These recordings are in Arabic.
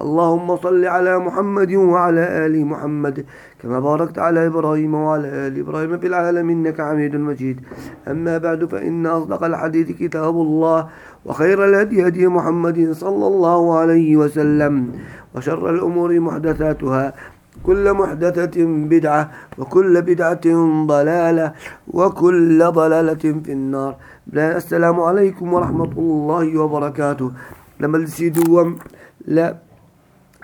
اللهم صل على محمد وعلى آل محمد كما باركت على إبراهيم وعلى آل إبراهيم في العالمين إنك حميد مجيد. أما بعد فإن أصدق الحديث كتاب الله وخير الهدي هدي محمد صلى الله عليه وسلم وشر الأمور محدثاتها. كل محدثة بدعة وكل بدعة ضلالة وكل ضلالة في النار. السلام عليكم ورحمة الله وبركاته. لما السيدوم لا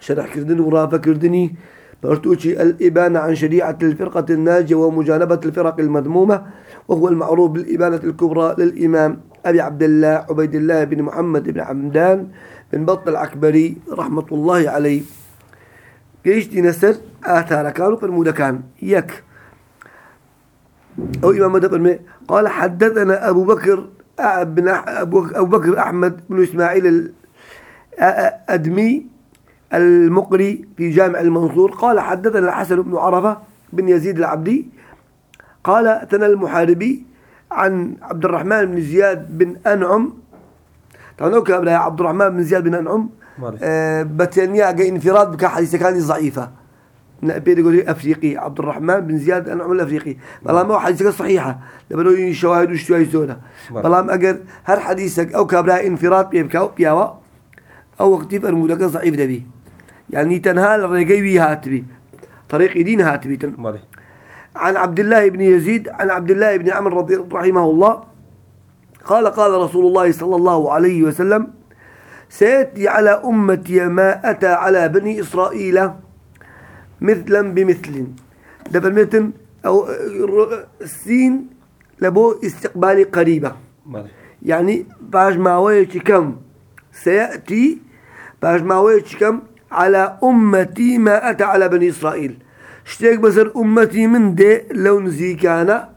شرح كردن ورافة كردني. برتوشي الإبانة عن شريعة الفرقة الناجية ومجانبة الفرق المذمومة وهو المعروف بالإبانة الكبرى للإمام أبي عبد الله عبيد الله بن محمد بن عمدان بن بط العكبري رحمة الله عليه. دي نسر آثار كانوا فرمودا كان. يك. أو إمام مدى قال حدثنا أبو بكر بن أبو بكر أحمد بن إسماعيل الأدمي المقري في جامع المنصور قال حدثنا الحسن بن عرفة بن يزيد العبدي قال ثنا المحاربي عن عبد الرحمن بن زياد بن أنعم. طبعا أوكي عبد الرحمن بن زياد بن أنعم. آه بتنيا جاي انفراد بك حديث كان ضعيفة. بيد يقول أفريقي عبد الرحمن بن زياد أنعم الأفريقي. والله ما حديثك صحيحة. لبنو شواهد وشوي زونا والله ما أجر هر حديثك أو كبرها انفراد بيبكاو بياوا أو وقت فرمودك ضعيف دبي. يعني تنهى الرجيبي هاتبي. طريق دين هاتبي عن عبد الله بن يزيد عن عبد الله بن عمر رضي رحمه الله قال قال رسول الله صلى الله عليه وسلم سيأتي على أمتي ما أتى على بني إسرائيل مثلا بمثل. ده المتن أو السين لبو استقبالي قريبة. يعني باش ما كم؟ سيأتي باش ما كم؟ على أمتي ما أتى على بني إسرائيل. شتيك بسر أمتي من دي لو نزيكانا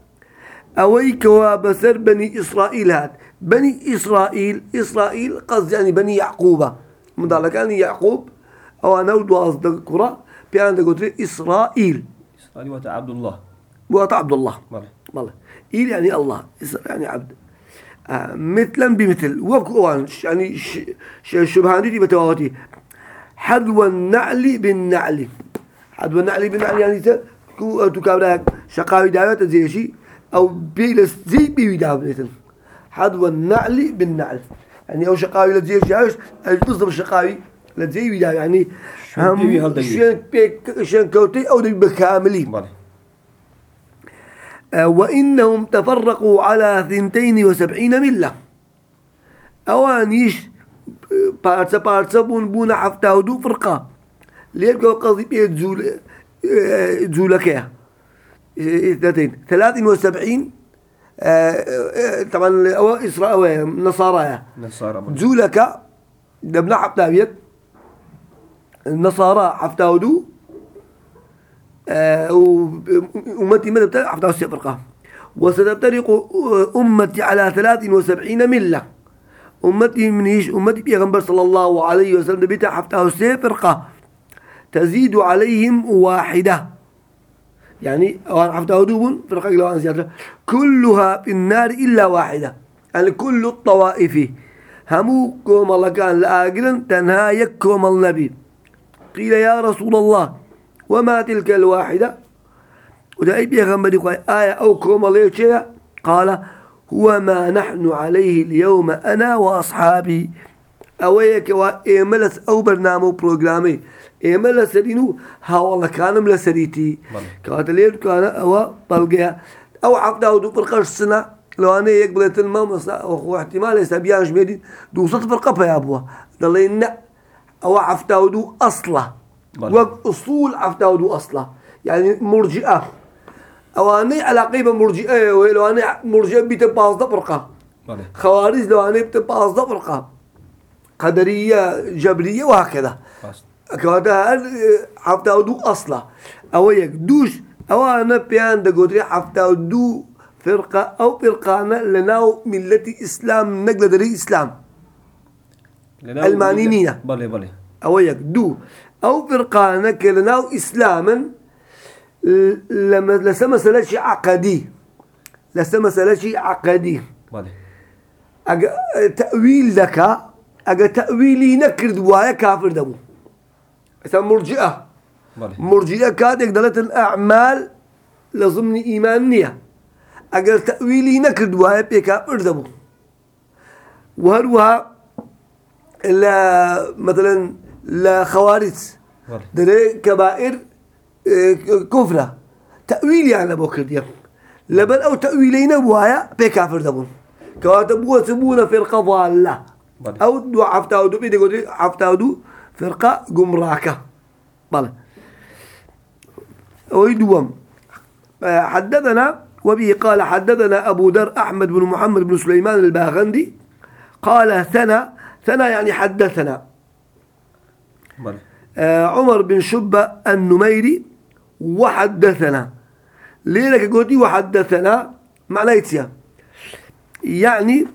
أويك بسر بني إسرائيل هات بني إسرائيل إسرائيل قصد يعني بني يعقوب. من كان يعقوب. أو أنا ودواز كرة بيان قلت إسرائيل. إسرائيل وتا عبد الله. وتا عبد الله. ماله إيل يعني الله. إسرائيل يعني عبد. آه مثلا بمثل. وكوان يعني شبهان دي بتواغتي حذو النعل بالنعل. حذو النعل بالنعل يعني تكابراك شقاوي داوات زي أو بيلس زي بيوي داوات حذو النعل بالنعل. يعني أو شقاوي لزي عايش بالضبط شقاوي لزي بيدا يعني هم شين بيك شين كوتي أو دي بكاملين آه، وإنهم تفرقوا على ثنتين وسبعين ملة. أوانيش بارسا بارسا بون بون حفتا ودو فرقة. ليه بقى قصدي بيت زول آه، زولكيا اثنتين. ثلاثين وسبعين آه، طبعا أو إسراء نصارى. نصارى. زولك دبنا حفتا بيت. النصارى حفتا ودو. وأمتي ماذا بتاع حفتا فرقة. وستفترق أمتي على ثلاث وسبعين ملة. أمتي من إيش؟ أمتي بيغمبر صلى الله عليه وسلم بيتا حفتها فرقة. تزيد عليهم واحدة. يعني حفتها دوبون فرقة لو زيادة. كلها في النار إلا واحدة. يعني كل الطوائف. همو كوم الله كان لآقلا تنهى يكوم النبي. قيل يا رسول الله وما تلك الواحدة؟ وده أي بيغمبر آية أو كوم الله قال هو ما نحن عليه اليوم أنا وأصحابي. أويك وإيملس أو برنامج بروجرامي إيملس سرينو ها والله كان ملسريتي كانت الليل كان أو طلقها أو عقد أو دو فرقة السنة لو أنا يقبل المام أخو احتمال يسبيان شميدين دو صوت فرقة يا أبوه ضلينا أو عفتاو دو أصله وأصول عفتاو دو أصله يعني مرجئة. أواني على قيمة مرجئة ولو أنا مرجئة بيت بازده فرقة. خوارج لو أنا بيت بازده فرقة. قدرية جبرية وهكذا. كذا حتى ودو أصلا أو يك دوش أو أنا بيان دقودري حفتا دو فرقة أو فرقانة لناو ملة إسلام نقل دري إسلام. المانينية بله بله. أو يك دو. أو فرقانة كلناو إسلاما لما لسه مسألة شيء عقدي. لسه مسألة شيء عقدي. أجا تأويل لك أجا تأويلي نكرد ويا كافر دمو. مثلا مرجئة. مرجئة كادك دلت الأعمال لضمن إيمانية أجا تأويلي نكرد ويا بكافر دمو. وهروها لا مثلا لا خوارج. بله دري كبائر كفرة. تأويل يعني بوكر ديم لبن أو تأويلين بوايا بكافر دبون. كواتب وسبونا فرقة ضالة. أو دو حفتاو دو بيدي قولي حفتاو دو فرقة قمراكة. بله ويدوم آه، حدثنا وبه قال حدثنا أبو در أحمد بن محمد بن سليمان الباغندي. قال ثنى ثنى يعني حدثنا. آه، عمر بن شبة النميري. وحدثنا. ليه لك وحدثنا معناه يتسيا يعني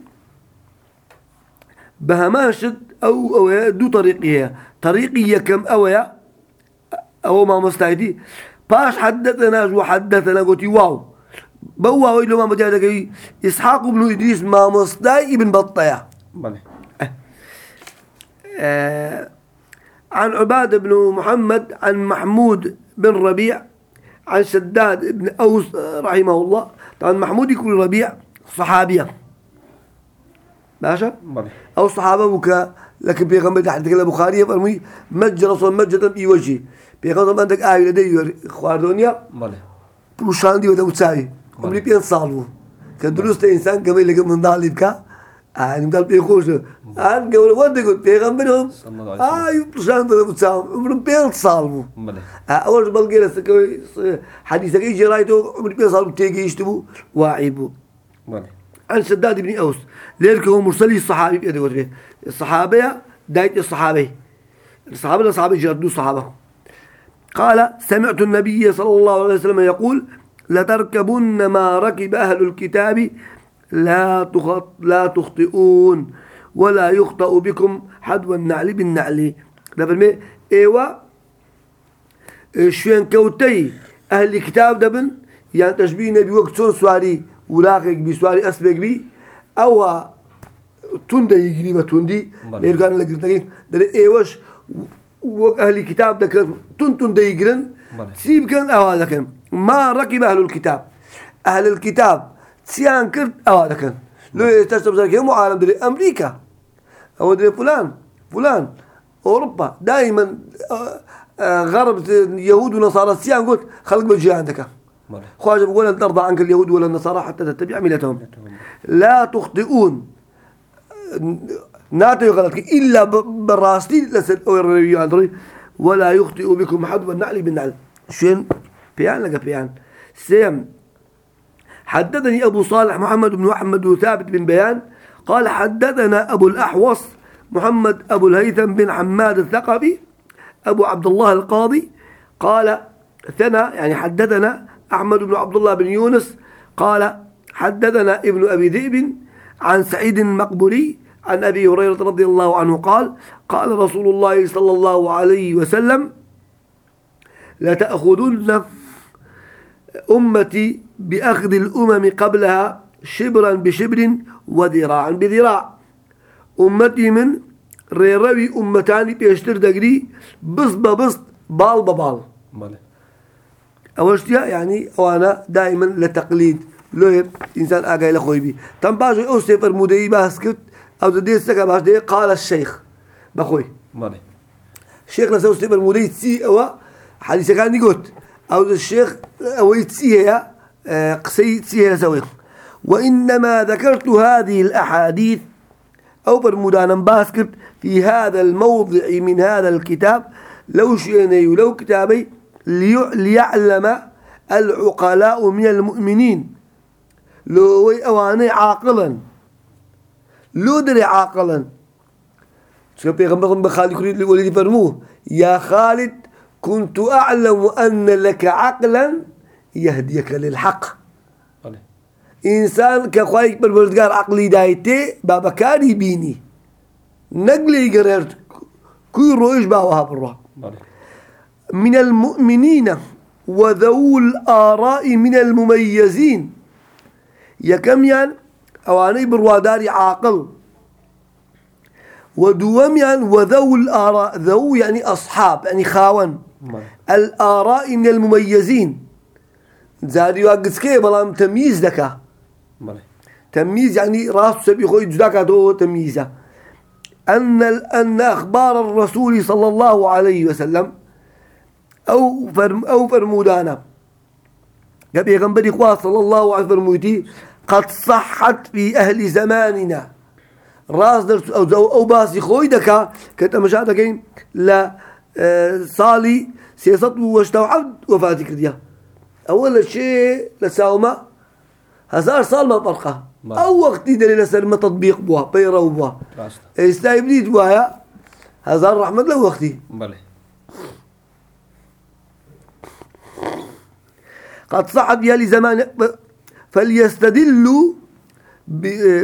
بهماشد أو أو دو طريقية. طريقية كم أويا؟ أو ما مستعدي. باش حدثنا وحدثنا قلتي واو. بوا ويلو ما مجالك إسحاق بن إدريس ما مصداي ابن بطيا. بله آه، عن عبادة بن محمد عن محمود بن ربيع عن شداد بن أوس رحمه الله. طبعا محمود يكون ربيع صحابية ماشي؟ أو صحابة بك لكن بيغمبر تحت كلا بخاري فرمي مج رسول مجة في وجهي. بيغمبر عندك آية لدي خواردونيا بله بروشان دي وده وتساوي عمري بين صالبو كان دروس إنسان قبل لك من ضال آه نمدال بيخوش قلت بيغمبرهم صلى الله عليه آه وتساوي عمري بين صالبو بله آه أول بلقي لسه حديثك يجي رايته عمري بين صالبو تيجي يشتبو واعيبو. عن شداد بن أوس. لذلك هو مرسلي الصحابي بيده وجهه الصحابة دايت الصحابي. الصحابة الصحابة جردوا صحابة. قال سمعت النبي صلى الله عليه وسلم يقول لتركبن ما ركب أهل الكتاب لا تخط لا تخطئون ولا يخطأ بكم حدو النعل بالنعل. ده بالمي أيوه شوين كوتي أهل الكتاب دبن يعني تشبيه نبي وقت سون سواري ولاقك بي سواري أسبق بي. أو تندى يجري ما تندي بلى. يرجعنا لقرتين ده إيوش وقت أهل الكتاب ده كان تن تندى يجرن. سيب كان كان ما ركب أهل الكتاب. أهل الكتاب سيان أو هذا كان لو يتسبب ذلك مو عالم دري أمريكا. أو دري فلان فلان. أوروبا. دائما آه، آه، غرب يهود ونصارى سيان قلت خلق بجي عندك خواجه بيقول لن ترضى عنك اليهود ولا النصارى حتى تتبع ملتهم. لا تخطئون. ناتو غلطك إلا ب- بالراستي لسد أو الربيع عندري ولا يخطئ بكم أحد والنعل بالنعل. شين؟ بيان لقى بيان. سيم. حدثني أبو صالح محمد بن محمد ثابت بن بيان قال حدثنا أبو الأحوص محمد أبو الهيثم بن حماد الثقفي أبو عبد الله القاضي قال ثنى يعني حدثنا أحمد بن عبد الله بن يونس قال حدثنا ابن أبي ذئب عن سعيد المقبري عن أبي هريرة رضي الله عنه قال قال رسول الله صلى الله عليه وسلم لتأخذن أمتي بأخذ الأمم قبلها شبرا بشبر وذراعا بذراع. أمتي من ريروي أمتاني بيشتر دقري بس ببسط بال ببال. أوشتيا يعني وأنا دائما لتقليد. لو إنسان أجا إلى خوي بي تم باجي أو سفر مدعي باسكت أو تدي سكا باش دي قال الشيخ. بخوي. بله الشيخ نسوي سفر مدعي تسي أو حديث كان يقول أو الشيخ أو يتسي هي هي سوي وإنما ذكرت هذه الأحاديث أو برمودانا باسكت في هذا الموضع من هذا الكتاب لو شئني ولو كتابي ليع- ليعلم العقلاء من المؤمنين. لو أواني عاقلا لو دري عاقلا. شو بيغمبر بخالد كريد ولدي فرموه يا خالد كنت أعلم أن لك عقلا يهديك للحق. إنسان كخوايك بالبردقار عقلي دايتي بابا كاري بيني نقلي قررت كل رويش بالروح. بله من المؤمنين وذو الآراء من المميزين. يا كم يعني أواني برواداري عاقل. ودوم يعني وذو الآراء ذو يعني أصحاب يعني خاون. الآراء من المميزين. واقس كي بلام تمييز دكا بله. تمييز يعني راس سبي خوي جداك هو تمييزه أن أن أخبار الرسول صلى الله عليه وسلم أو فرم أو فرمودانا. قبل يغنبري قوا صلى الله عليه فرموتي قد صحت في أهل زماننا. راس درس أو زو أو باسي خوي دكا كنت مشاهدة لا آه، صالي سياسات واشتوعد وفاتي كرديا أول شيء لساوما. هزار صال ما. أو وقت دليل سر ما تطبيق بوا بيرو بوا راست. استايبنيت بوايا هزار رحمة له وقتي بله قد صعد بها لزمان فليستدلوا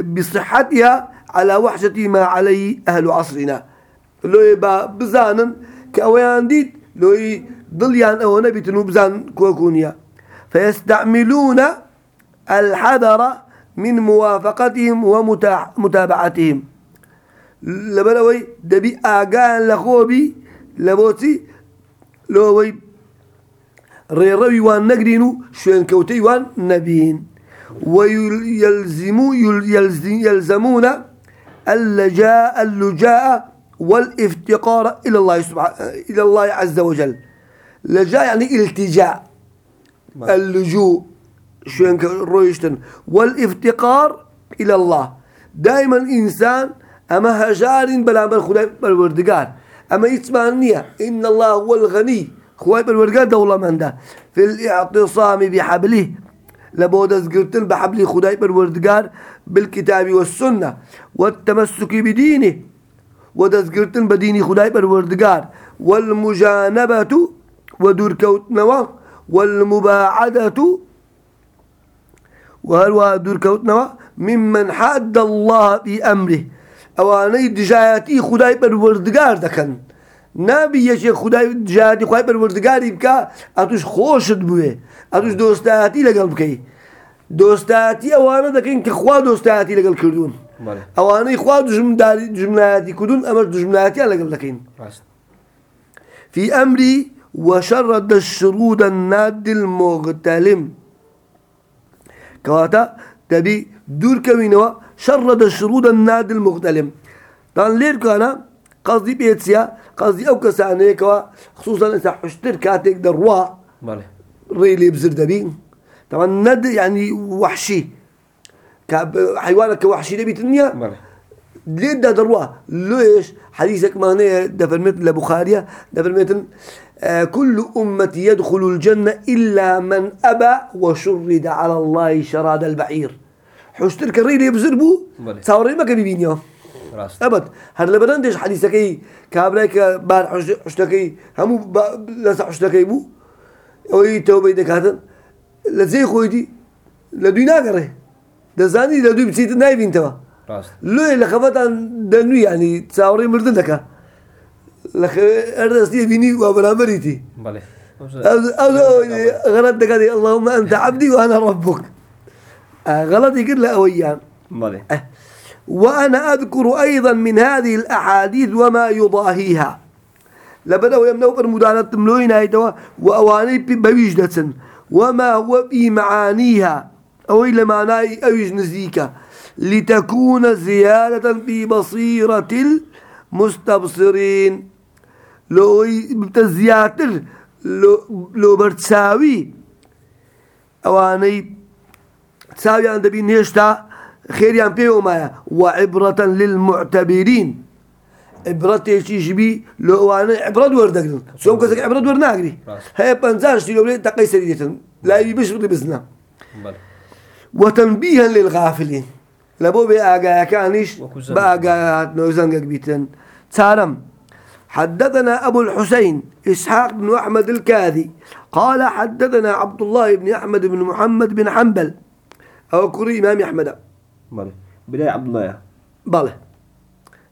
بصحتها على وحشة ما عليه أهل عصرنا. لو يبقى بزانا كأويان ديت لو ضليان أو نبي بزان كوكونيا. فيستعملون الحذر من موافقتهم ومتابعتهم لبلوي دبي آقان لخوبي لبوتي لوي ريروي وان نقرينو شوين كوتي وان نبين ويلزمو يلزم يلزمون اللجاء اللجاء والافتقار إلى الله سبحانه إلى الله عز وجل. لجاء يعني التجاء. اللجوء. شوين رويشتن والإفتقار إلى الله. دائما إنسان أما هجار بلا بل خداي بالوردقار. أما يتمانية إن الله هو الغني خواي بالوردقار دولة من ده في الاعتصام بحبله لبود زقرتن بحبل خداي بالوردقار بالكتاب والسنة والتمسك بدينه. ودزقرتن بديني خداي بالوردقار. والمجانبة ودور كوت نوا والمباعدة وهل دور كوتنا ممن حد الله في أمره أواني دجاياتي خداي بالوردقار دكن. نبي يشي خداي دجاياتي خداي بالوردقار يبكى. أتوش خوشت بوه أتوش دوستاتي لقل بكي. دوستاتي أوانا دكن كخوا دوستاتي لقل كردون. أواني خوا دجمناتي كردون. أمر دجمناتي لقل دكين في أمري وشرد الشرود الناد المغتلم. كواتا تبي دور كوينوا شرد الشرود الناد المغتلم. طبعا ليه كان قصدي بيتسيا قصدي أو كسانة كوا خصوصا إذا حشتر كاتك دروا. بله ريلي بزر دبين طبعا ند يعني وحشي. حيوانك كوحشي دبي الدنيا بله ليه ده دروا. ليش؟ حديثك معناه ده فرمت لبخاريا ده فرمت آه كل أمتي يدخل الجنة إلا من أبى وشرد على الله شراد البعير. حشتر كريل يبزربو؟ بله. تصوري ما كان بيبينيو راست. أبد. هر لبنان ديش حديثك اي كابلاك بار حش- حشتكي همو لسا حشتكي بو. أوي توبه دك هذا لزي خويدي لدوي ناقره. دزاني لدوي بسيت نايفين توا. خفت عن دنوي يعني تصاوري مردن دكا. لخ بيني وابنا مريتي بله غلط دي اللهم أنت عبدي وأنا ربك. آه، غلط يقول له أويان بله أه. وأنا أذكر أيضا من هذه الأحاديث وما يضاهيها. لبدأوا يمنوا برمودانة تملوين هيتوا وأواني بويجدة وما هو في معانيها؟ أو إلى معناي أويج نزيكا. لتكون زيادة في بصيرة المستبصرين. لو بتزياتر لو لو برتساوي أواني تساوي عند بين هشتا خير يان بيو مايا وعبرة للمعتبرين عبرة يشي بي لو أنا عبرة وردقن سوم كسك عبرة ورناقري راس. هي بنزاش تلو بلي تقي سريدة لا يبش بغي بزنا بله وتنبيها للغافلين لابو بي حدثنا أبو الحسين إسحاق بن أحمد الكاذي قال حدثنا عبد الله بن أحمد بن محمد بن حنبل. أو كري إمام أحمد. بله بداية عبد الله. بله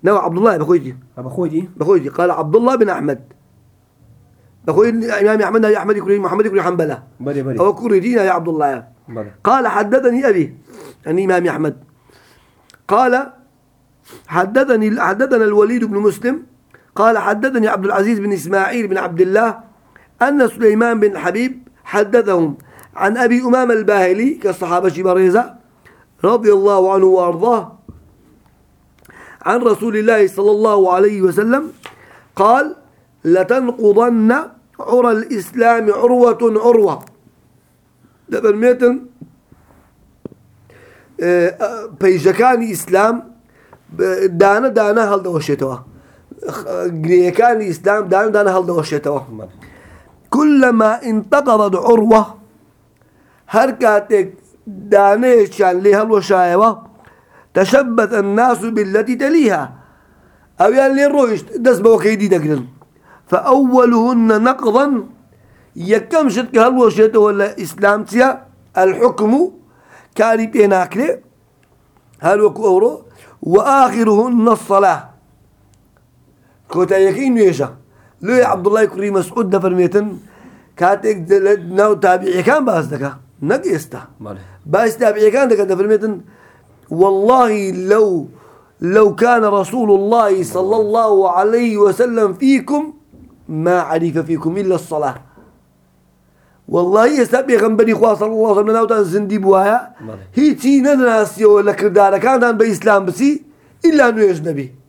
نوع عبد الله بخويجي. أبا خوجي بخويجي. قال عبد الله بن أحمد. بخوي إمام أحمد يا أحمد كري محمد كري حنبلة. بلي بلي أو كري دينا يا عبد الله. بلي قال حدثني أبي يعني إمام أحمد. قال حدثني حدثنا الوليد بن مسلم قال حدثني عبد العزيز بن إسماعيل بن عبد الله أن سليمان بن حبيب حدثهم عن أبي أمام الباهلي كالصحابة بريزة رضي الله عنه وأرضاه عن رسول الله صلى الله عليه وسلم قال لتنقضن عرى الإسلام عروة عروة. دبرميتن پەیژەکانی ئیسلام دانە دانە هەڵدەوەشێتەوە گرێیەکانی ئیسلام دانە دانە هەڵدەوەشێتەوە بله كلما انتقضت عروة هر كاتك دانيشان لها الوشايوة تشبث الناس بالتي تليها يعني لين رويش دس بوكيدي دقلن فأولهن نقضا يكم شرك هالوشيت ولا إسلامتيا الحكم كاري بيناكلي هل أورو وآخرهن الصلاة كوتا لو يا عبد الله كريم مسعود دفرميتن كاتك ناو تابعي كان باس دكا. نقيستا. بله باس تابعي كان دكا دفرميتن والله لو لو كان رسول الله صلى الله عليه وسلم فيكم ما عرف فيكم إلا الصلاة. والله يستبي غنبري خواه صلى الله عليه وسلم ناوتان زندي بوايا. هيتي نناسي ولا كردارة كان بإسلام بسي إلا أنه يجنبي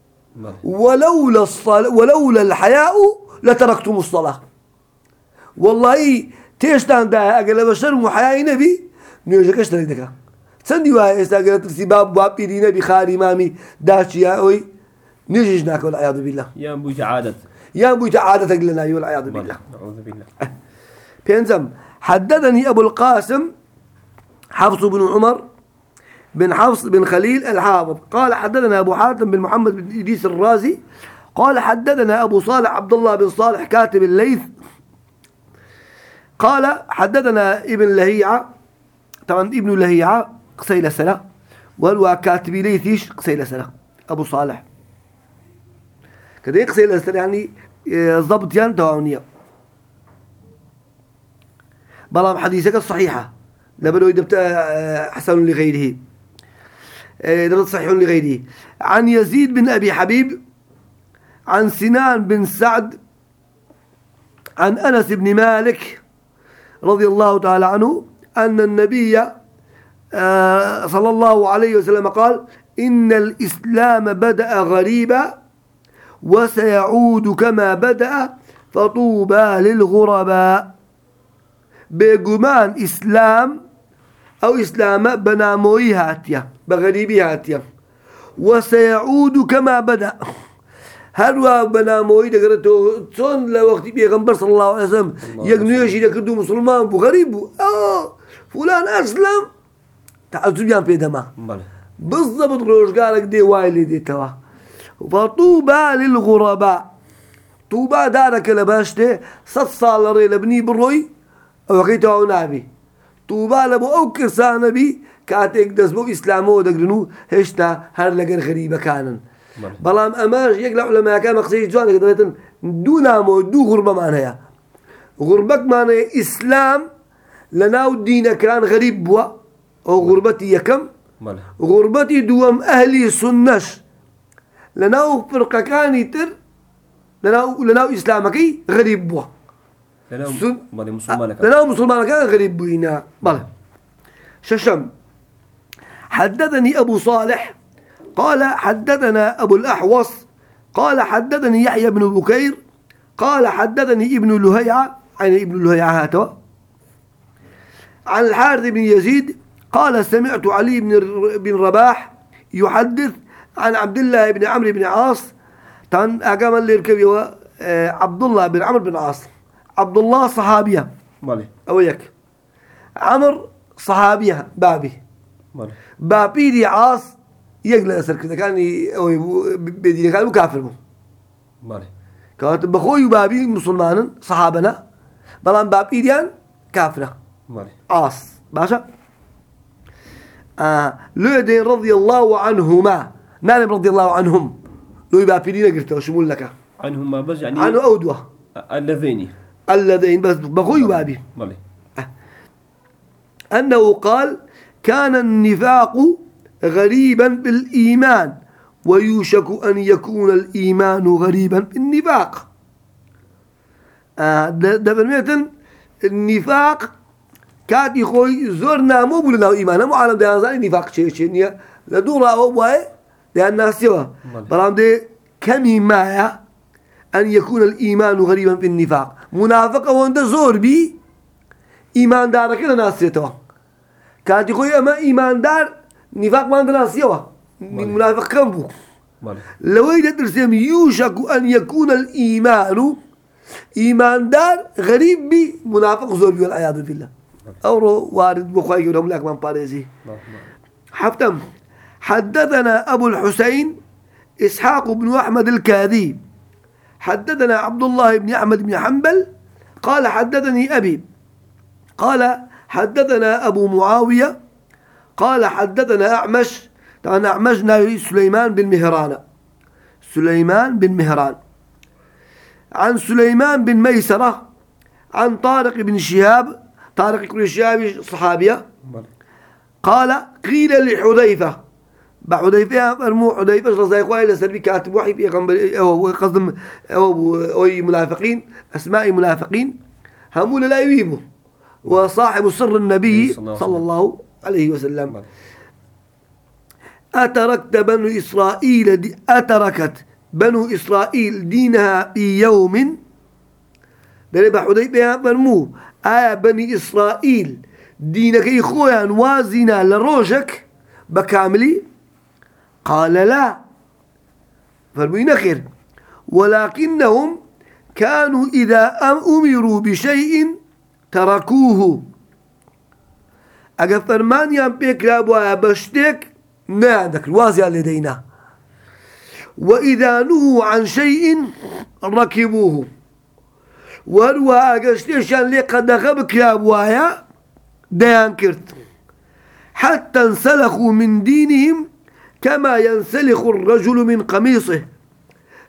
ولولا الصلاة ولولا الحياء لتركتم الصلاة. والله تيشتان دا أقل بشر محياء نبي نيوجك اشتري دكا سندي واي استاقل ترسي باب بيدي نبي خاري مامي داشي يا أوي نيجيش ناك والعياذ بالله. يا أبو عادة يا ابو عادتك لنا والعياذ بالله. أعوذ بالله. بينزم حدثني أبو القاسم حفص بن عمر بن حفص بن خليل الحافظ. قال حدثنا أبو حاتم بن محمد بن إدريس الرازي. قال حدثنا أبو صالح عبد الله بن صالح كاتب الليث. قال حدثنا ابن لهيعة. طبعا ابن لهيعة قسيل سنة. والوا كاتب ليثيش قسيل سنة. أبو صالح. كذا قسيل سنة يعني آه، ضبط يعني توانية. بلام حديثك الصحيحة. لبلو دبت آه، حسن لغيره. آه، دبت صحيح لغيره عن يزيد بن أبي حبيب عن سنان بن سعد عن أنس بن مالك رضي الله تعالى عنه أن النبي آه، صلى الله عليه وسلم قال إن الإسلام بدأ غريبا وسيعود كما بدأ فطوبى للغرباء. بيقومان إسلام أو إسلام بناموي هاتيا بغريبي هاتيا. وسيعود كما بدأ. هل بناموي دقرتو تون لوقت بيغمبر صلى الله عليه وسلم؟ يقنيشي دكردو مسلمان بغريب آه فلان أسلم. تعزب يان بيدما. بالضبط روزقارك دي وايلي دي توا. فطوبى للغرباء. طوبى دارك لباشته صد صال ري لبني بروي. أو كيتو نابي. طوبى لبو أو كرسان بي كاتيك دزبو اسلامو دقرنو هشتا هر لقر غريبة كانن. بلام اماش يقلع علماء كان مقصيد جوان قدرتن دو نامو دو غربة معناها غربك معناها اسلام لناو الدين كان غريب بوا أو غربتي بله غربتي دوام أهلي سنش لناو فرقة كاني تر لناو لناو إسلامكي غريب بله مسلمان كان لناو مسلمان كان غريب بوينا بلى ششم حدثني أبو صالح قال حدثنا أبو الأحوص قال حدثني يحيى بن بكير قال حدثني ابن لهيعة يعني ابن لهيعة هاتوا عن الحارث بن يزيد قال سمعت علي بن بن رباح يحدث عن عبد الله بن عمرو بن عاص تن يوا، آه، عبد الله بن عمرو بن عاص عبد الله صحابية. بله أويك عمر صحابية بابي. بله بابي دي عاص يقلق أسر كذا كان ي- أو يبو- بدي كان مكافر مو. بله كاتب بخوي بابي مسلمان صحابنا. بلان باب إيديان كافرة. مالي. عاص. باشا. آه لودين رضي الله عنهما. نعلم رضي الله عنهم. لو يبقى في دينا قلت شمول لك. عنهم ما بس يعني عنه أودوة. اللذين الذين بس بخوي بابي. مالي. أنه قال كان النفاق غريبا بالإيمان ويوشك أن يكون الإيمان غريبا بالنفاق. آه. ده ده بالمثل النفاق كاتي خوي زورنا مو بلنا إيمان مو عالم ده أنزل النفاق شيء شيء نيا لدورا أو باي ده الناس سوا. بلام ده كم ما أن يكون الإيمان غريبا بالنفاق. منافق وانت زور بي إيمان دارك الناس سوا كاتي خوي أما إيمان دار نفاق ما عندنا سوا منافق كم بو؟ مالي. لو يدرسهم يوشك أن يكون الإيمان إيمان دار غريب بي منافق زور بي والعياذ بالله. أورو وارد بخواي يقولهم لك من باريزي. حفتم حدثنا أبو الحسين إسحاق بن أحمد الكاذي حدثنا عبد الله بن أحمد بن حنبل قال حدثني أبي قال حدثنا أبو معاوية قال حدثنا أعمش طبعا أعمش ناوي سليمان بن مهران سليمان بن مهران. عن سليمان بن ميسرة عن طارق بن شهاب طارق بن شهاب صحابية. قال قيل لحذيفة بحذيفة فرمو حذيفة رضي الله عنه سلبي كاتب وحي في غنبر أو قصد أو أو منافقين أسماء منافقين همون لا يبيبوا وصاحب سر النبي صلى الله عليه وسلم. مالي أتركت بنو إسرائيل دي أتركت بنو إسرائيل دينها في يوم. دلي بحذيفة فرمو آية بني إسرائيل دينك إخوان وازنا لروجك بكاملي. قال لا. فرمينا خير ولكنهم كانوا إذا أم- أمروا بشيء تركوه. أجا فرمان يام بيك لابوا بشتك ما عندك الوازي لدينا وإذا نهوا عن شيء ركبوه أجشتيشان لي قد غبك يا أبوايا ديان كرت حتى انسلخوا من دينهم كما ينسلخ الرجل من قميصه.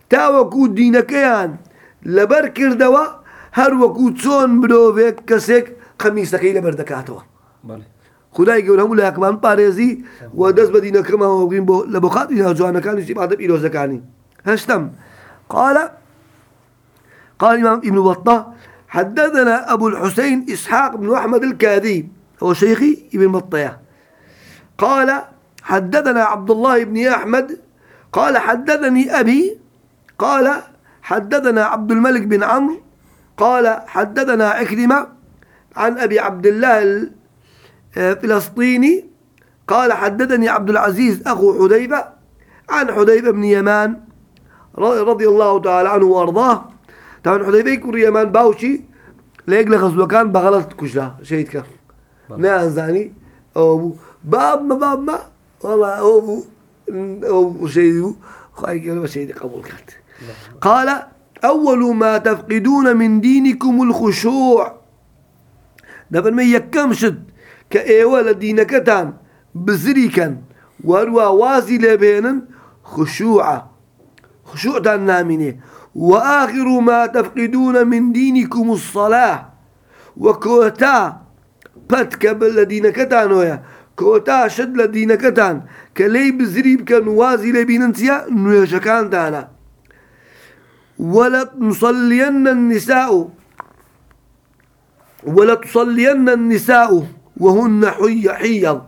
تاوكو دينكيان لبر كردوا هر وكو تسون بروفيك كسيك قميصك لبر دكاتوا مالي خدای گەور هەموو لە یاکمان پارێزی و دەست بە دینەکەمەوە بگرین بۆ لە بۆخاتی جوانەکانی سیبادە پیرۆزەکانی هەشتم قال قال الإمام ابن بطة حدثنا أبو الحسين إسحاق بن أحمد الكاذي هو شيخي ابن بطة. قال حدثنا عبد الله بن أحمد قال حدثني أبي قال حدثنا عبد الملك بن عمرو قال حدثنا عكرمة عن أبي عبد الله فلسطيني قال حدثني عبد العزيز أخو حذيفة عن حذيفة بن يمان رضي الله تعالى عنه وأرضاه. طبعا حذيفة يكون يمان باوشي ليقل غزوة كان بغلط كشلا شهيد كان نا أنزاني؟ أو باب ما باب ما والله أو أو شهيد خايك ولا شهيد قبول كانت. قال أول ما تفقدون من دينكم الخشوع. دفن من يكمشد كأيوة لدينكتان بزريكا وروا وازي لبينا خشوعا خشوع دان وآخر ما تفقدون من دينكم الصلاة. وكوتا بات قبل كوتا شد لدينكتان كلي بزريب كان وازي لبيننتيا نويشكان دانا ولا نصلين النساء ولا تصلين النساء وهن حي حيض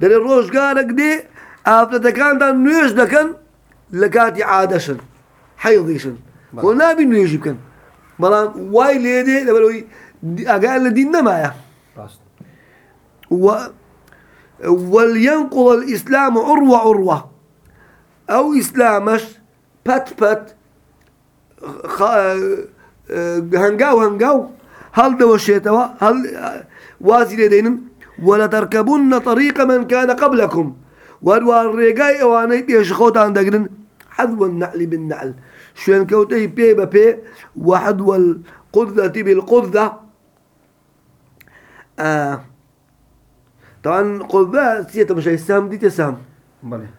در الروش قالك دي آفتة كان دان نيش دكن لكاتي عادشن حيضيشن هو نابي نيش بكن. بلان واي ليدي لبلوي أقال لدين نمايا. راست. و ولينقض الإسلام عروة عروة. أو إسلامش بات بات خ... هنقاو هنقاو هل دوشيتوا؟ هل وازي لدينن ولا تركبن طريق من كان قبلكم. والوار ريقاي أواني بيش خوتان دقرن حذو النعل بالنعل. شوين كوتي بي ببي وحدو القذة بالقذة. آه طبعا قذة سيتا مش السهم دي تسهم بله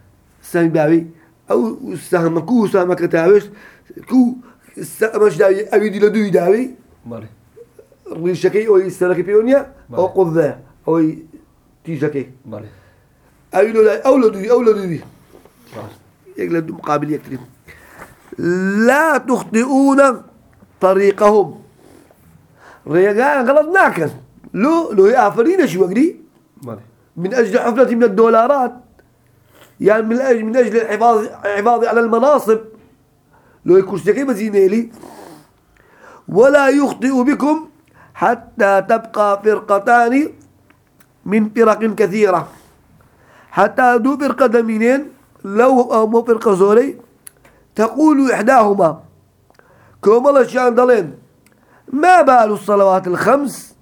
السهم باوي أو السهم كو سهم كتاوش كو مش داوي أبي دي لدوي داوي. بله ريشكي أو السركي بيونيا. أو قذة أو تيجكي بله أي لا أو لدوي أو لدوي. يقلد مقابل يكتب لا تخطئون طريقهم. ريقان غلط ناكل لو لو يافرين شو بله من أجل حفلة من الدولارات. يعني من أجل من أجل الحفاظ الحفاظ على المناصب. لو يكون شيء بزينيلي ولا يخطئ بكم حتى تبقى فرقتان من فرق كثيرة. حتى دو فرقة دمينين لو أو مو فرقة زولي تقول إحداهما كوم الشان دلين ما بال الصلوات الخمس؟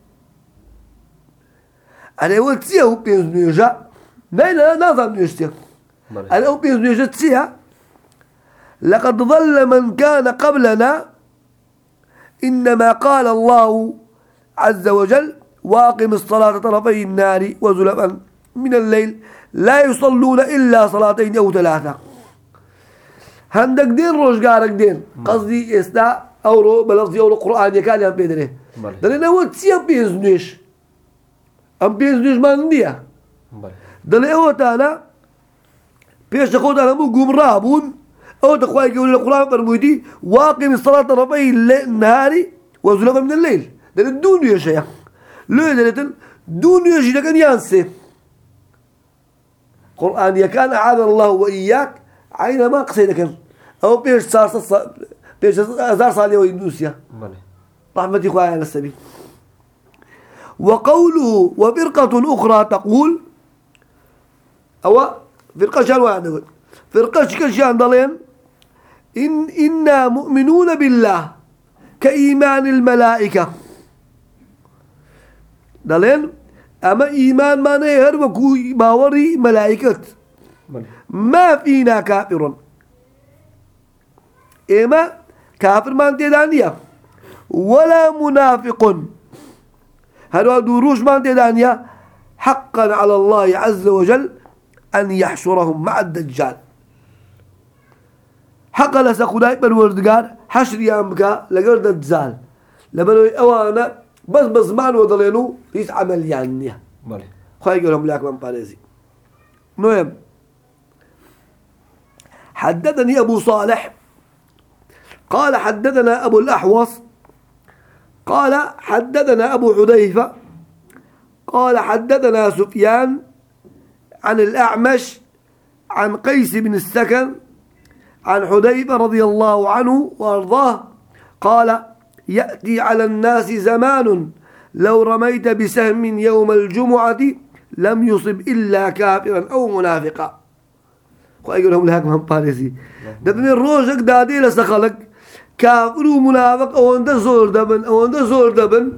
أنا قلت سيا هو بينز نيجا لا نيجتك بله أنا هو بينز نيجا سيا لقد ظل من كان قبلنا إنما قال الله عز وجل واقم الصلاة طرفي النار وزلفا من الليل لا يصلون إلا صلاتين أو ثلاثة هندك دين روشقارك دين قصدي استا أورو بلفظي أورو قرآن يكال يام بيدره بله. دلين أول تسيا بيزنيش بيزنيش ما نديا بله دلين أول تانا بيش خود أنا مو قمراه بون أو تخوي يقول القرآن فرمويتي واقم الصلاة طرفي الليل- النهار وزلفا من الليل دلين دون يشيا ليه دلين دون يشي لكن يانسي قرآن يكان أعاذنا الله وإياك عينما قصيدك أو بيش صار صار بيش أزار صالي ويندوسيا بله رحمتي خويا على السبيل وقوله وفرقة أخرى تقول أو فرقة شان واحدة فرقة شكل ضلين إن إنا مؤمنون بالله كإيمان الملائكة. ضلين أما إيمان ما نهر وكو باوري ملائكة. ما فينا كافر إما كافر ما أنت دانية. ولا منافق هذا دروش ما أنت دانية؟ حقا على الله عز وجل أن يحشرهم مع الدجال. حقا لسخداي بالوردقار حشر يامك لقرد الدجال. لبنو أوانا بس بس ما نوضلينو يس عمل يعني بله خواهي يقولهم لك من باريزي. نويم حدثني أبو صالح. قال حدثنا أبو الأحوص قال حدثنا أبو حذيفة قال حدثنا سفيان عن الأعمش عن قيس بن السكن عن حذيفة رضي الله عنه وأرضاه قال يأتي على الناس زمان لو رميت بسهم يوم الجمعة لم يصب إلا كافرا أو منافقا. خواهي لهم لهاك من باريسي دبني الروجك دادي لسخلك. أنت زور دبن أو أنت زور دبن.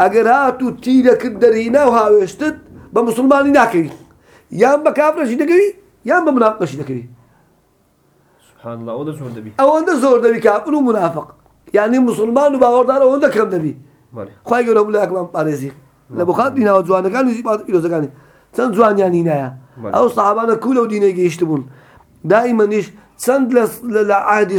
أجر هاتو تيرك الدرينا وهاوشتت بمسلماني ناكري يام بكافر شي دكري يام بمنافق شي دكري سبحان الله وده سؤال دبي أو أنت زور دبي كافر ومنافق يعني مسلمان وباوردار أو أنت كم دبي بله. خواهي لهم لهاك من باريسي لبخات دينا وزوانا كانوا يزيبات إلو زكاني سن زوان يعني نايا بله. أو صحابانا كلهم دينا يشتبون دائما إيش سند لس- لعهد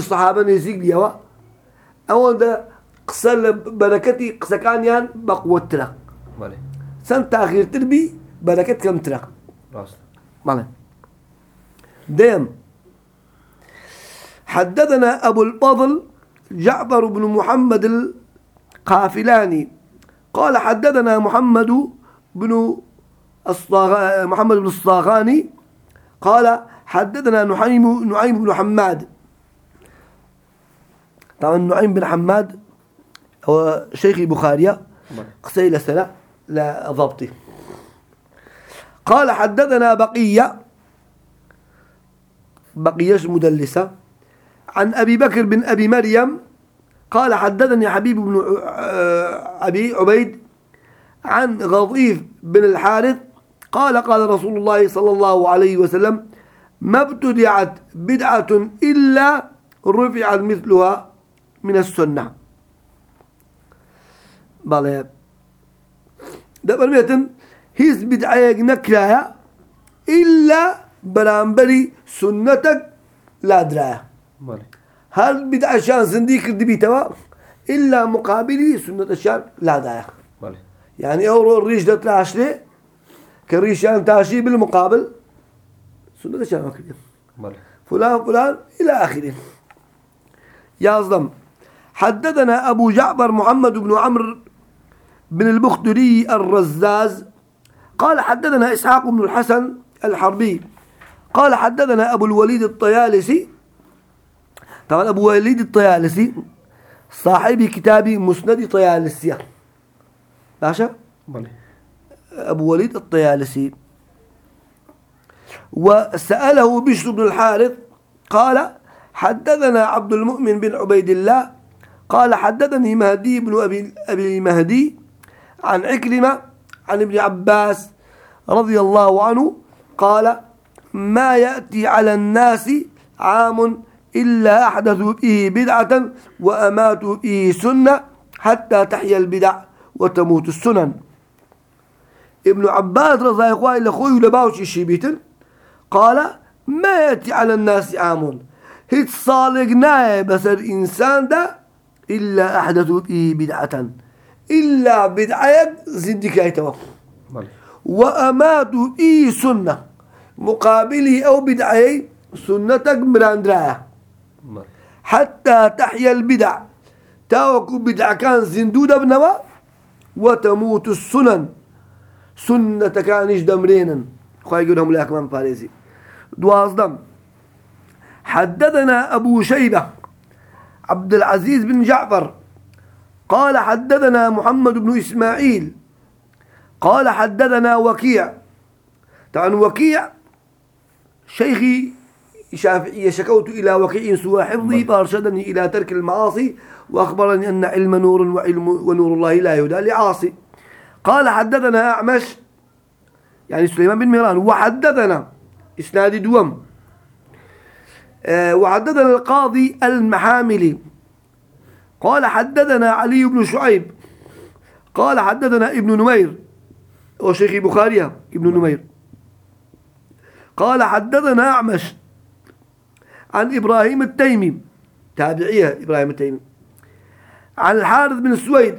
أو ده قصة بركتي قصة كان يان بقوة ترى بله سن تأخير تربي بركة كم ترى راس. مالا ديم. حدثنا أبو الفضل جعفر بن محمد القافلاني. قال حدثنا محمد بن الصاغ... محمد بن الصاغاني. قال حدثنا نعيم نعيم بن حماد. طبعا نعيم بن حماد هو شيخ البخاري بله قصيلة سنة لا ضبطي. قال حدثنا بقية بقية مدلسة عن أبي بكر بن أبي مريم قال حدثني حبيب بن آه، أبي عبيد عن غضيف بن الحارث قال قال رسول الله صلى الله عليه وسلم ما ابتدعت بدعة إلا رفعت مثلها من السنة. بله دبر بيتن هيز بدعيك نكرايا إلا برامبري سنتك لا درايا. بله هل بدعة شان زنديك دبي توا إلا مقابلي سنة الشان لا دايا بله يعني أورو الريش ده تلاش ليه كريشان تاشي بالمقابل سنة الشان مكرين بله فلان فلان إلى آخره. يازلم حدثنا أبو جعفر محمد بن عمرو بن البختري الرزاز قال حدثنا إسحاق بن الحسن الحربي قال حدثنا أبو الوليد الطيالسي طبعا أبو الوليد الطيالسي صاحب كتاب مسند طيالسية. باشا؟ أبو وليد الطيالسي. وسأله بشر بن الحارث قال حدثنا عبد المؤمن بن عبيد الله قال حدثني مهدي بن أبي, أبي مهدي عن عكرمة عن ابن عباس رضي الله عنه قال ما يأتي على الناس عام إلا أحدثوا فيه بدعة وأماتوا فيه سنة حتى تحيا البدع وتموت السنن. ابن عباس رضي الله عنه لخوي لباوش الشيبيتن قال ما يأتي على الناس عام. هيت صالقنا بسر إنسان ده إلا أحدثوا فيه بدعة. إلا بدعة زندك يتوقف بله وأماتوا إي سنة. مقابله أو بدعة سنتك مراندرايا حتى تحيا البدع. تاوكو بدع كان زندودة بنوا وتموت السنن. سنة كانش دمرينا خواهي يقولهم لك من فارسي. دوازدم حدثنا أبو شيبة. عبد العزيز بن جعفر. قال حدثنا محمد بن إسماعيل. قال حدثنا وكيع. طبعا وكيع شيخي شافعية شكوت إلى وكيع سوى حفظي فأرشدني إلى ترك المعاصي وأخبرني أن علم نور وعلم ونور الله لا يهدى لعاصي. قال حدثنا أعمش يعني سليمان بن مهران وحدثنا إسناد دوم. وحدثنا القاضي المحاملي. قال حدثنا علي بن شعيب. قال حدثنا ابن نمير. وشيخ بخاري ابن نمير. قال حدثنا أعمش. عن إبراهيم التيمي. تابعية إبراهيم التيمي. عن الحارث بن السويد.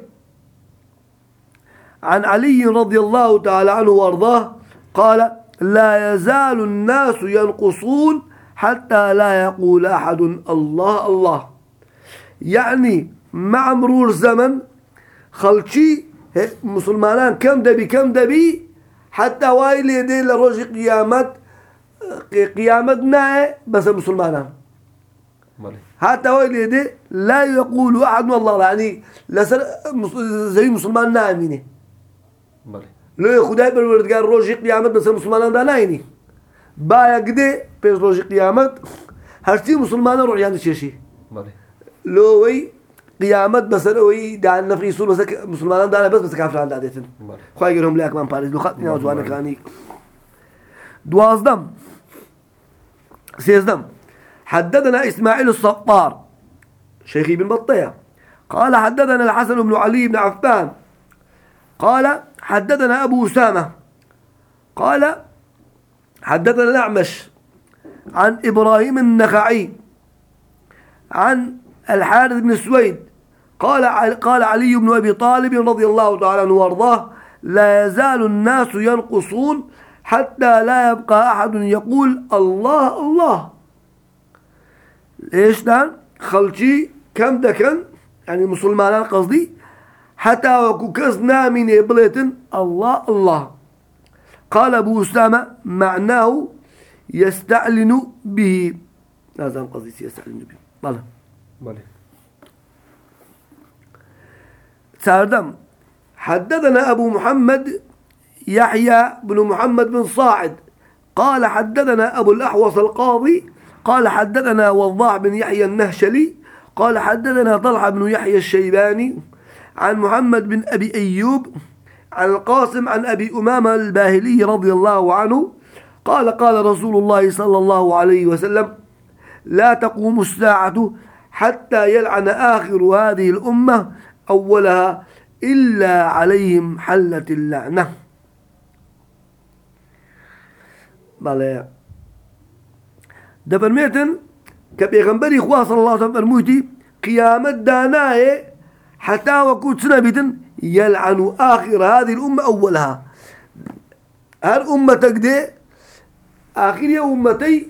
عن علي رضي الله تعالى عنه وأرضاه. قال لا يزال الناس ينقصون حتى لا يقول أحد الله الله. يعني مع مرور زمن خلشي مسلمان كم دبي كم دبي حتى وايل يدي لروج قيامت قيامتنا بس مسلمان حتى وايل يدي لا يقول أحد والله يعني لسر زي مسلمان نامينه لو خدای پروردگار روزی قیامت مثل مسلمانان دا ناینی باید گده پیش روزی قیامت هرچی مسلمان رو یاد چشی بله لو وی قیامت بسر وی دان نفری سول بس مسلمانان دا بس بس کافران دا دیتن بله خواهی گرم لیک من پاریز لخط نیاز جوان کانی دوازدم. سيزدم. حددنا إسماعيل الصطار شيخي بن بطية. قال حددنا الحسن بن علي بن عفان. قال حددنا أبو أسامة. قال حدثنا الأعمش عن إبراهيم النخعي عن الحارث بن سويد قال قال علي بن أبي طالب رضي الله تعالى عنه وأرضاه لا يزال الناس ينقصون حتى لا يبقى أحد يقول الله الله. ليش ده؟ خلشي كم دكن يعني مسلمان قصدي. حتى وكو كز نامين بليتن الله الله. قال أبو أسامة معناه يستعلن به. هذا قصدي يستعلن به. طلع بله ساردم حدثنا أبو محمد يحيى بن محمد بن صاعد. قال حدثنا أبو الأحوص القاضي. قال حدثنا وضاع بن يحيى النهشلي. قال حدثنا طلحة بن يحيى الشيباني. عن محمد بن أبي أيوب. عن القاسم عن أبي أمامة الباهلي رضي الله عنه قال قال رسول الله صلى الله عليه وسلم لا تقوم الساعة حتى يلعن آخر هذه الأمة أولها إلا عليهم حلت اللعنة. بله دفرميتن كبيغمبري خواه صلى الله عليه وسلم فرموتي قيامة داناي حتى وكوت سنبتن يلعن آخر هذه الأمة أولها. هل أمتك دي آخر يا أمتي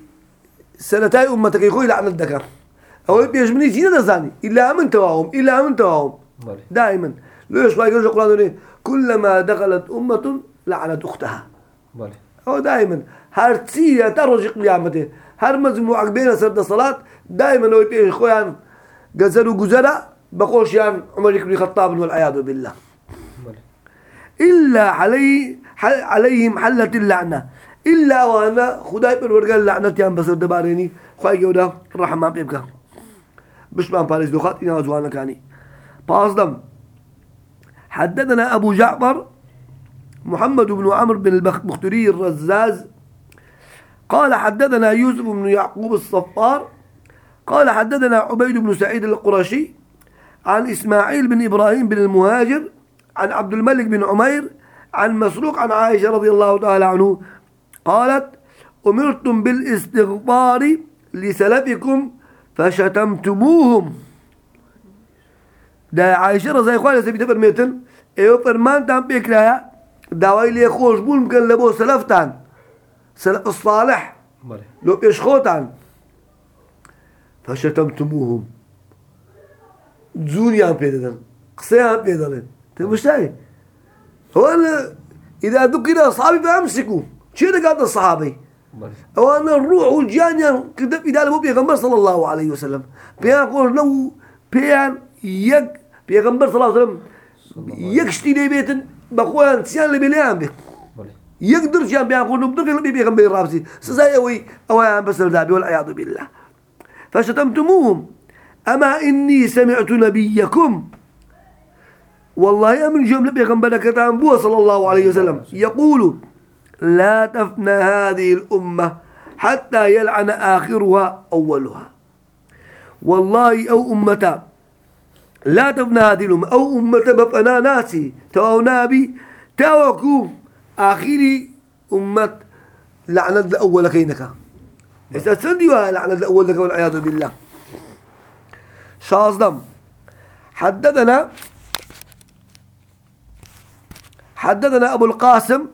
سنتاي أمتك يخوي لعن الذكر. أو بيجمني زينة زاني إلا من تواهم إلا من تواهم. دائما. ليش ما يقول القرآن كلما دخلت أمة لعنت أختها. هو دائما. هر تسية ترجع قيامته. هر مجموعة بين سرد الصلاة دائما هو يبيش خويان قزلوا قزلا بقولش يعني عمر بن الخطاب والعياذ بالله. إلا علي عليهم حلت اللعنة. إلا وأنا خداي بالورقة اللعنة يان بصير دباريني. خواهي جودا الرحمة بيبكى بش ما باريس دخات إنا زوانا كاني. باصدم حددنا أبو جعفر محمد بن عمرو بن البختري الرزاز. قال حدثنا يوسف بن يعقوب الصفار. قال حدثنا عبيد بن سعيد القرشي. عن إسماعيل بن إبراهيم بن المهاجر عن عبد الملك بن عمير عن مسروق عن عائشة رضي الله تعالى عنه. قالت أمرتم بالإستغفار لسلفكم فشتمتموهم. دا عائشة رضي الله عنها سبيت فرميتن إيو فرمان تام بيكرايا داوای لێ خۆش بوون بکەن لە بۆ سەلەفتان سەلەف الصالح بله لۆ پێشخۆتان جوونیان پێ دەدەن قسەیان پێ دەڵێن تمشتای هو إذا ذكر أصحابي فأمسكوا. شو دقات الصحابي بله أوانا الروح والجانيان كذا في دالة بيغمبر صلى الله عليه وسلم. بيان قول لو بيان يك بيغمبر صلى الله عليه وسلم. يكشتي لي بيتن بخوان سيان اللي بليان بله يقدر شيء بيان قول نبدر اللي بيغمبر رابسي. سزاي أوي أوي بس الدابي والعياذ بالله. فشتمتموهم. أما إني سمعت نبيكم. والله أمن جملة بيغمبر كتان بو صلى الله عليه وسلم. يقول لا تفنى هذه الأمة حتى يلعن آخرها أولها. والله أو أمتا لا تفنى هذه الأمة. أو أمة بفنا ناسي. تو نابي توكو آخري أمة لعنة الأول كينك استسندي لعنة الأول لك والعياذ بالله. شازدم حدثنا حدثنا أبو القاسم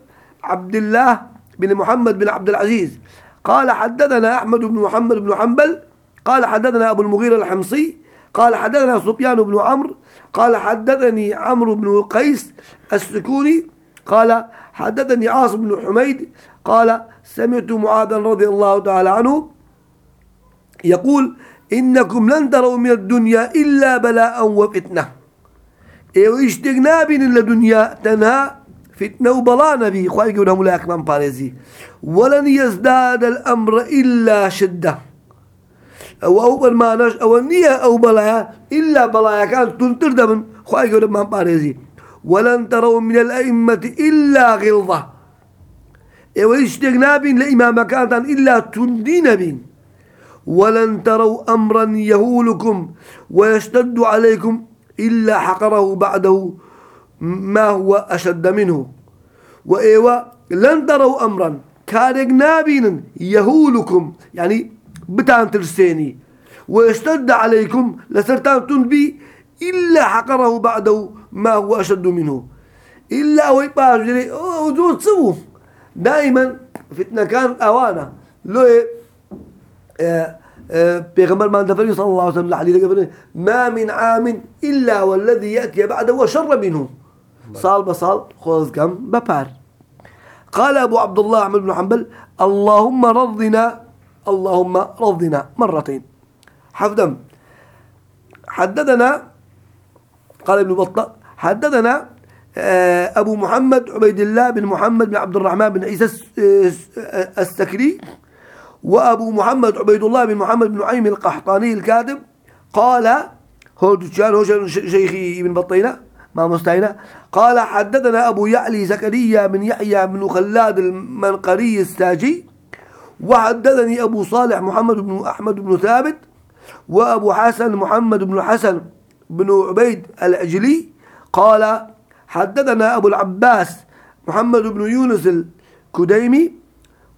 عبد الله بن محمد بن عبد العزيز. قال حدثنا أحمد بن محمد بن حنبل. قال حدثنا أبو المغيرة الحمصي. قال حدثنا سفيان بن عمرو. قال حدثني عمرو بن قيس السكوني. قال حدثني عاصم بن حميد. قال سمعت معاذا رضي الله تعالى عنه. يقول إنكم لن تروا من الدنيا إلا بلاء وفتنة. إيه اشتقنا بين الدنيا تنهى فتنة وبلا نبي. خواهي يقولها ملاك من باريزي. ولن يزداد الأمر إلا شدة. أو ما نش أو النية أو بلايا إلا بلايا كانت تنتر دمن. خواهي يقولها من باريزي. ولن تروا من الأئمة إلا غلظة. إيه اشتقنا بين لإمام كانت إلا تندين بين ولن تروا أمرا يهولكم ويشتد عليكم إلا حقره بعده ما هو أشد منه وإيوا لن تروا أمرا كارق نابين يهولكم يعني بتان ترسيني ويشتد عليكم لسرتان تنبي إلا حقره بعده ما هو أشد منه إلا ويبقى جري وجود سوو دائما فتنة كانت أوانا لو بيغمبر ما دفن صلى الله عليه وسلم الحديث قبل ما من عام إلا والذي يأتي بعده وشر منه. صال بصال خذ كم ببار قال أبو عبد الله أحمد بن حنبل اللهم رضنا اللهم رضنا مرتين. حفظا حددنا قال ابن بطة حددنا أبو محمد عبيد الله بن محمد بن عبد الرحمن بن عيسى السكري وأبو محمد عبيد الله بن محمد بن نعيم القحطاني الكاتب قال هو كان هو شيخي ابن بطينة ما مستعينة. قال حدثنا أبو يعلي زكريا بن يحيى بن خلاد المنقري الساجي وحدثني أبو صالح محمد بن أحمد بن ثابت وأبو حسن محمد بن حسن بن عبيد العجلي. قال حدثنا أبو العباس محمد بن يونس الكديمي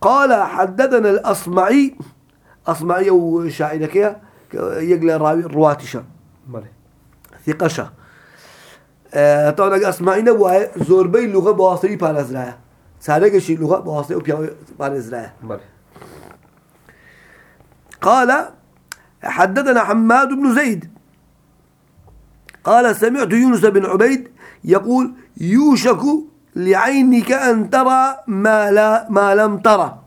قال حدثنا الأصمعي أصمعي وشاعر كيا يقل راوي رواتشة. بله ثقشة. آه، طبعا أصمعي نبوه زوربي لغة بواصلي بارزرايا سارق شيء لغة بارزرايا بله قال حدثنا حماد بن زيد. قال سمعت يونس بن عبيد يقول يوشك لعينك أن ترى ما, لا ما لم ترى.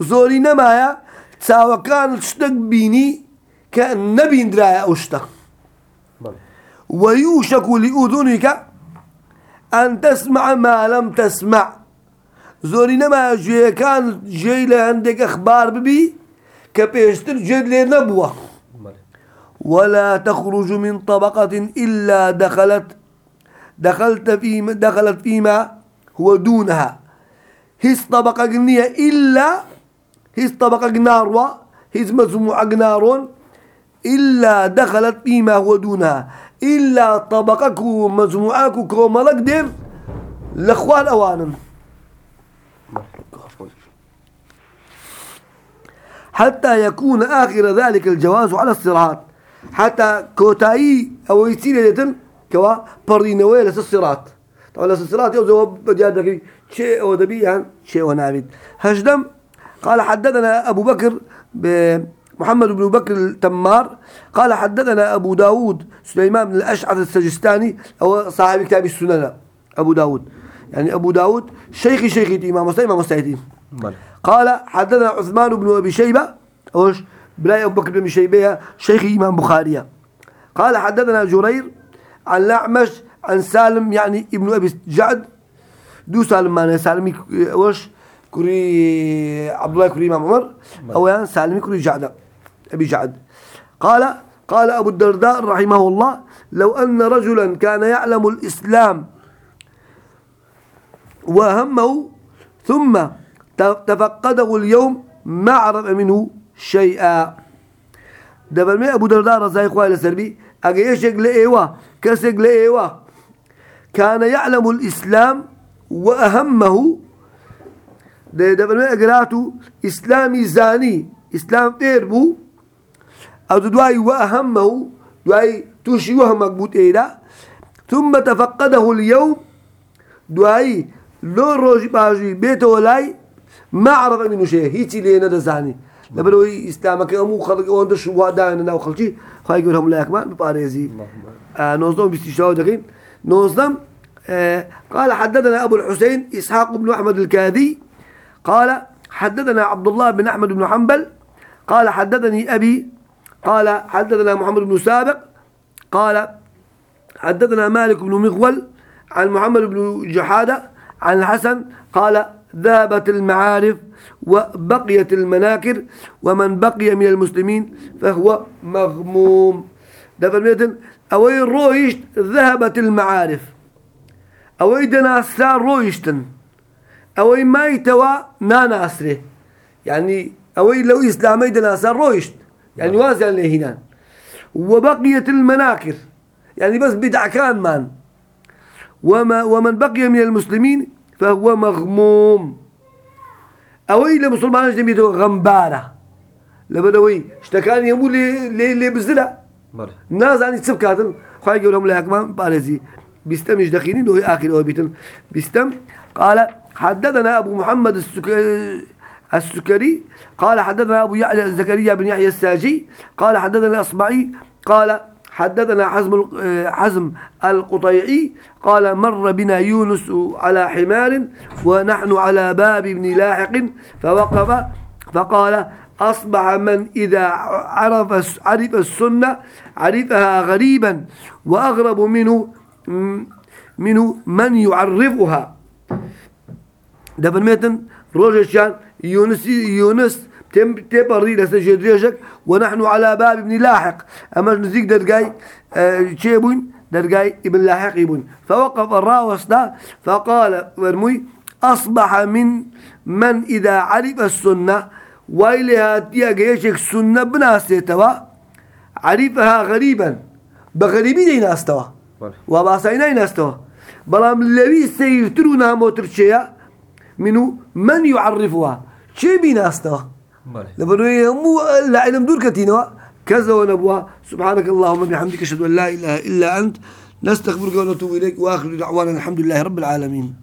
زوري نمايا تساوى كان تشتق بيني كأن نبي أشتق. بله ويوشك لأذنك أن تسمع ما لم تسمع. زوري نما جي كان جي عندك أخبار ببي كبيشتر جد بله ولا تخرج من طبقة إلا دخلت دخلت فيما دخلت فيما هو دونها. هيس طبقة قنية إلا هيس طبقة قناروا هيس مجموعة قنارون إلا دخلت فيما هو دونها. إلا طبقك ومجموعك كوملك ديم لأخوان أوانا حتى يكون آخر ذلك الجواز على الصراط. حتى كوتاي أو يصير يتم كوا برينوي لس الصراط طبعا لس الصراط يوزو بجادك شيء أو دبيان شيء ونابد هشدم قال حدثنا أبو بكر محمد بن بكر التمار قال حدثنا أبو داود سليمان بن الأشعث السجستاني أو صاحب كتاب السنن. أبو داود. يعني أبو داود شيخي شيخي إمام مسلم إمام مسلم قال حدثنا عثمان بن أبي شيبة أوش؟ بلاي أبو بكر بن شيبة شيخ إمام بخاري. قال حدثنا جرير عن الأعمش عن سالم يعني ابن أبي جعد. دو سالم معناه سالمي أوش كري عبد الله كري إمام عمر. أو يعني سالمي كري جعد أبي جعد. قال قال أبو الدرداء رحمه الله لو أن رجلا كان يعلم الإسلام وهمه ثم تفقده اليوم ما عرف منه شيئا. دبل ما أبو درداء رزاي خوالي سربي أجي يشق لإيوا كسق لإيوا كان يعلم الإسلام وأهمه. ده دبل ما أقراته إسلامي زاني إسلام تيربو أو دواي وأهمه دواي توشي وهمك بوت إيدا. ثم تفقده اليوم دعائي لو روج باجي بيته ولاي ما عرف منه شيء. هيتي لينا دزاني لبلو إسلامك أمو خلق وند شو دانا ناو خلشي خاي يقولهم لا كمان بباريزي. آه نوزدهم بيستشاو دقين. نوزدم آه قال حدثنا أبو الحسين إسحاق بن أحمد الكاذي. قال حدثنا عبد الله بن أحمد بن حنبل. قال حدثني أبي. قال حدثنا محمد بن سابق. قال حدثنا مالك بن مغول عن محمد بن جحادة عن الحسن. قال ذهبت المعارف وبقيت المناكر ومن بقي من المسلمين فهو مغموم. ده فالميتن أوي رويشت ذهبت المعارف. أوي دناسار رويشتن. أوي ما يتوى ناناسره يعني أوي لو إسلامي دناسار رويشت. يعني واسع اللي هنا وبقيت المناكر. يعني بس بدع كان مان. وما ومن بقي من المسلمين فهو مغموم. أوي لمسلمان جميعا غمبارة. لبدوي اشتكاني يمو لي لي لي بزلا ناس عن السبكاتن خواهي يقول لهم لا كمان بارزي بيستم مش دخينين وهي آخر أو بيتن بيستم قال حدثنا أبو محمد السك- السكري قال حدثنا أبو يعلى زكريا بن يحيى الساجي قال حدثنا الأصبعي قال حدثنا حزم ال- آه، حزم القطيعي قال مر بنا يونس على حمار ونحن على باب ابن لاحق فوقف فقال أصبح من إذا عرف عرف السنة عرفها غريبا وأغرب منه منه من يعرفها. ده بالميتن روجشان يونس يونس تم تبري لسجدريشك ونحن على باب ابن لاحق. أما نزيق درقاي آه شيبون درقاي ابن لاحق يبون. فوقف الراوس ده فقال ورمي أصبح من من إذا عرف السنة وإلها تيجيشك السنة بناستوا عرفها غريبا بغريبي دي ناستوا بله وباسينا ناستوا بلام الذي سيفترونها موتر شيء منه من يعرفها. شيء بيناستوا بله. لبنوي مو لا علم دور كتينوا كذا ونبوها سبحانك اللهم بحمدك أشهد أن لا إله إلا أنت. نستغفرك ونتوب إليك وآخر دعوانا الحمد لله رب العالمين.